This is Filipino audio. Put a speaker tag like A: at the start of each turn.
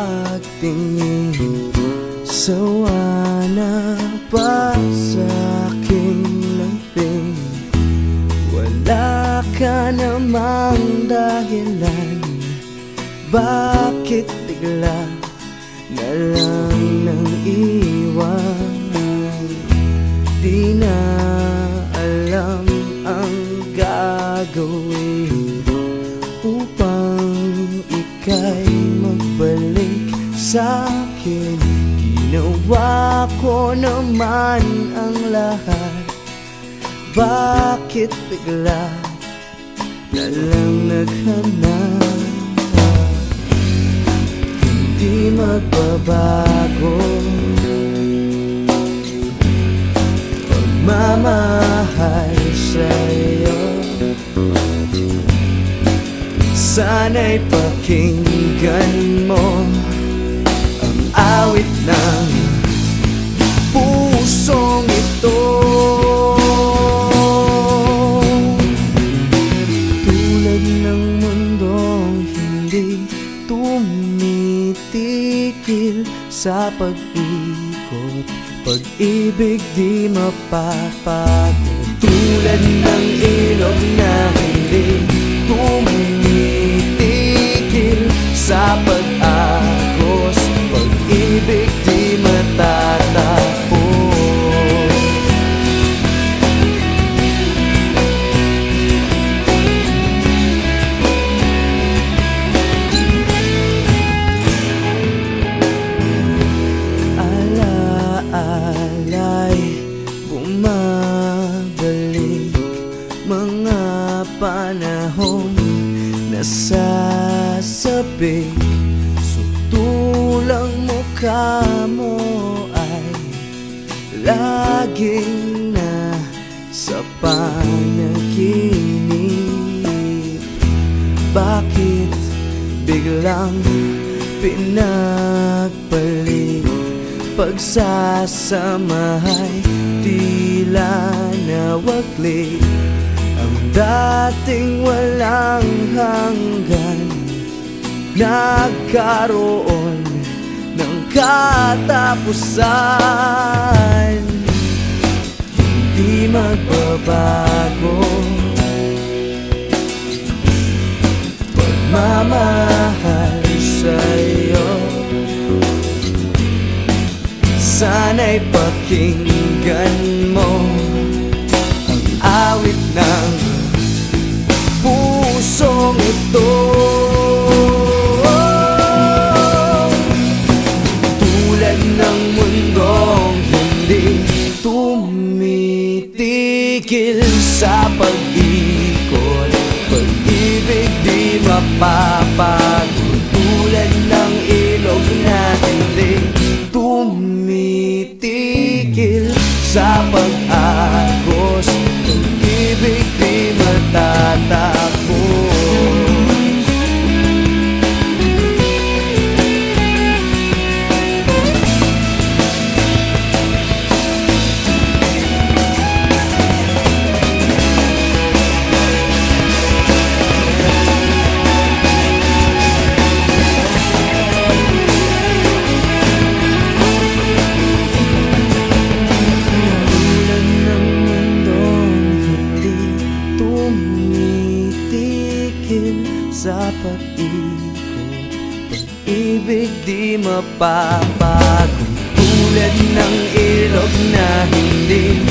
A: pagtingin. Sawa na pa sa aking lamping Wala ka namang dahilan. Bakit bigla na lang nang iwan Di na alam ang gagawin. Magbalik sa akin. Ginawa ko naman ang lahat. Bakit bigla na lang naghanap? Hindi magbabago. Pagmamahal sa'yo. Sana'y pakinggan mo tumitigil sa pag-ikot. Pag-ibig di mapapagod. Tulad ng Mga panahon nasasabik Sutulang mukha mo ay Laging na sa panaginip. Bakit biglang pinagpalit Pagsasamahay? Tila nawaglit Ang dating walang hanggan Nagkaroon ng katapusan. Hindi magbabago. Pagmamahal sa'yo. Sana'y pakinggan tumitigil sa pag-ikot. Pag-ibig di mapapagod dahil sa pag-ibig Pag-ibig di mapapago Tulad ng ilog na hindi